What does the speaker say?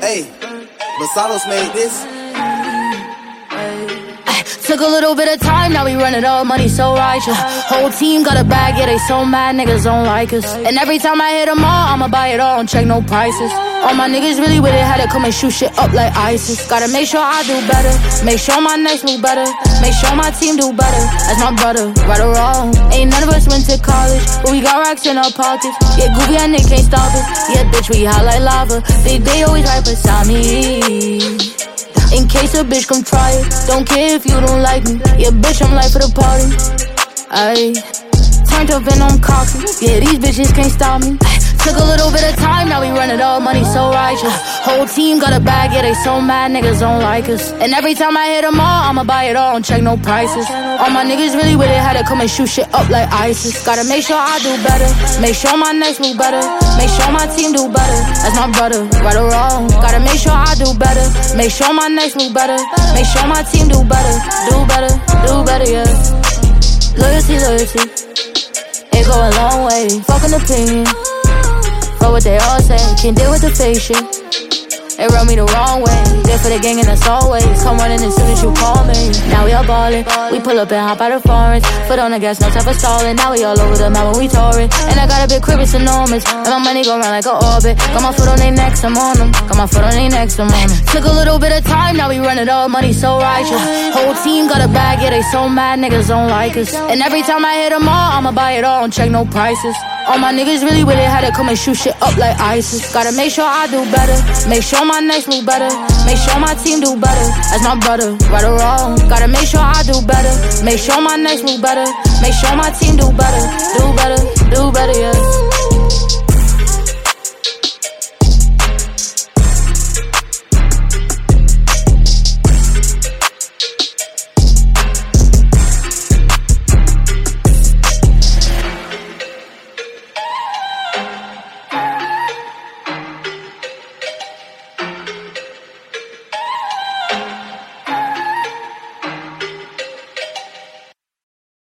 Hey, Basalos made this. Took a little bit of time, now we run it up, money so righteous. Whole team got a bag, yeah, they so mad, niggas don't like us. And every time I hit them all, I'ma buy it all check no prices. All my niggas really with it, had to come and shoot shit up like ISIS. Gotta make sure I do better, make sure my next move better, make sure my team do better. As my brother, right or wrong. Ain't none of us went to college, but we got racks in our pockets. Yeah, goofy and Nick can't stop us. Yeah, bitch, we hot like lava. Big day always right beside me. In case a bitch come try it. Don't care if you don't like me. Yeah, bitch, I'm life for the party. Ayy. Turned up and I'm cocky. Yeah, these bitches can't stop me. Took a little bit of time, now we run it all, money so righteous. Whole team got a bag, yeah, they so mad, niggas don't like us. And every time I hit them all, I'ma buy it all and check no prices. All my niggas really with it, had to come and shoot shit up like ISIS. Gotta make sure I do better, make sure my next move better, make sure my team do better. As my brother, right or wrong. Gotta make sure I do better, make sure my next move better, make sure my team do better, do better, do better, yeah. Loyalty, loyalty, it go a long way. Fucking opinion. But what they all say, can't deal with the fake shit. They run me the wrong way. There for the gang and that's always. Come running as soon as you call me. Now we all ballin'. We pull up and hop out of foreigns. Foot on the gas, no time for stalling. Now we all over the map when we touring. And I got a big crib, it's enormous. And my money go round like an orbit. Got my foot on their necks, I'm on them. Got my foot on their necks, I'm on them. Took a little bit of time, now we run it all. Money so righteous. Whole team got a bag, yeah, they so mad, niggas don't like us. And every time I hit them all, I'ma buy it all and check no prices. All my niggas really with it, had to come and shoot shit up like ISIS. Gotta make sure I do better, make sure my next move better, make sure my team do better. As my brother, right or wrong. Gotta make sure I do better, make sure my next move better, make sure my team do better, do better.